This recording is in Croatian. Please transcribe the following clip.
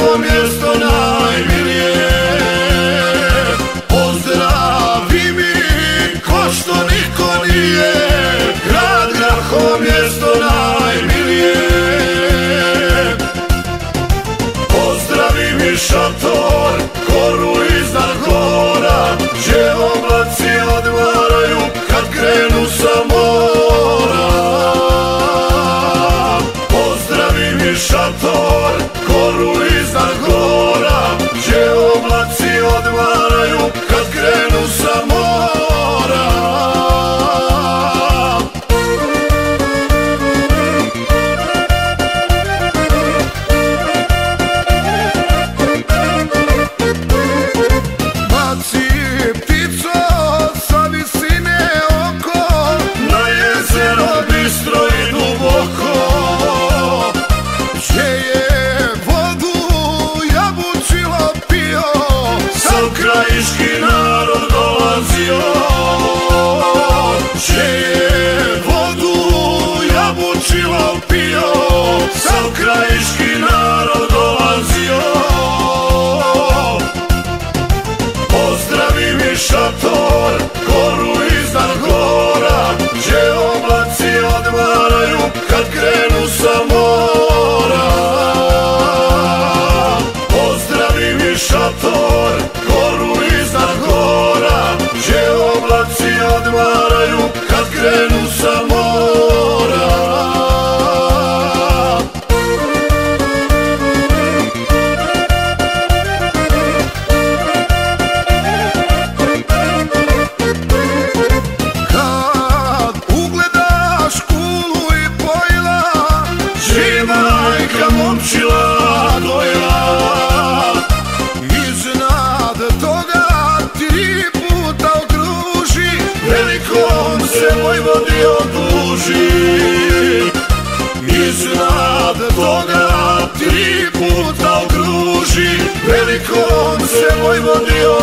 ovo mjesto najmilije. Pozdravi mi, ko što niko nije Grad Grahovo mjesto najmilije. Pozdravi mi šator краешки на se moj vodio duži Iznad toga tri puta okruži Velikom se moj vodio